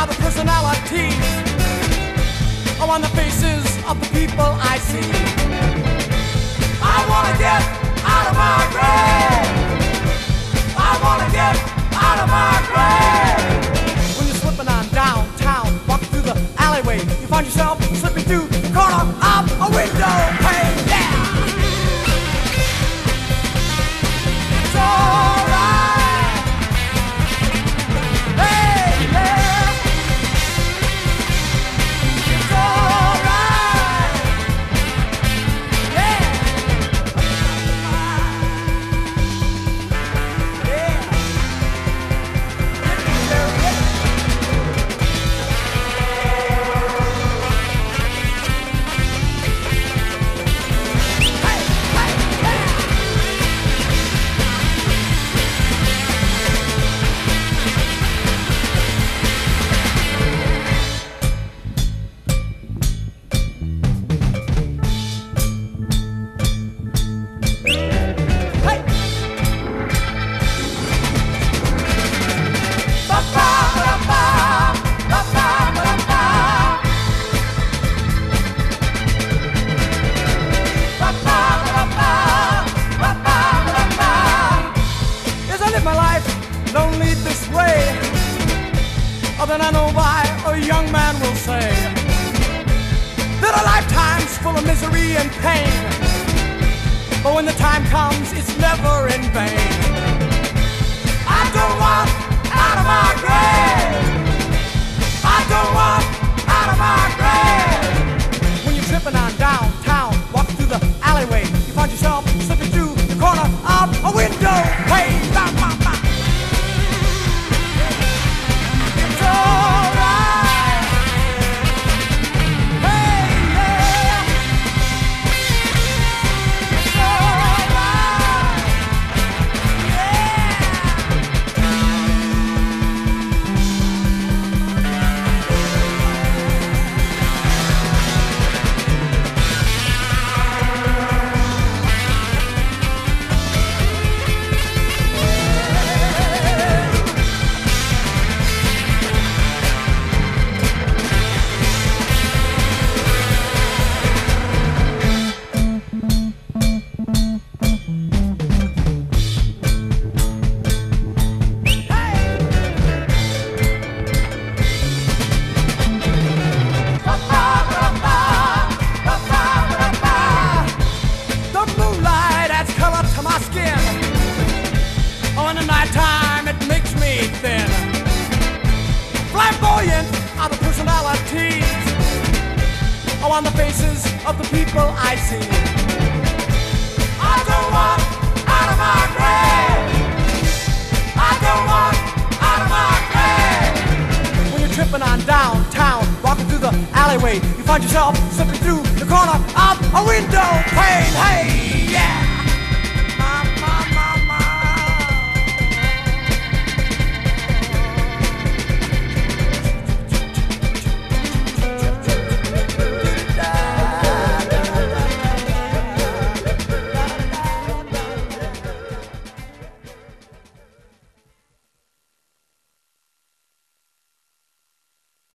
Are the personalities on the faces of the people I see. I wanna get and pain. But when the time comes, it's never in vain. On the faces of the people I see. I don't want out of my grave. I don't want out of my grave. When you're tripping on downtown, walking through the alleyway, you find yourself slipping through the corner of a window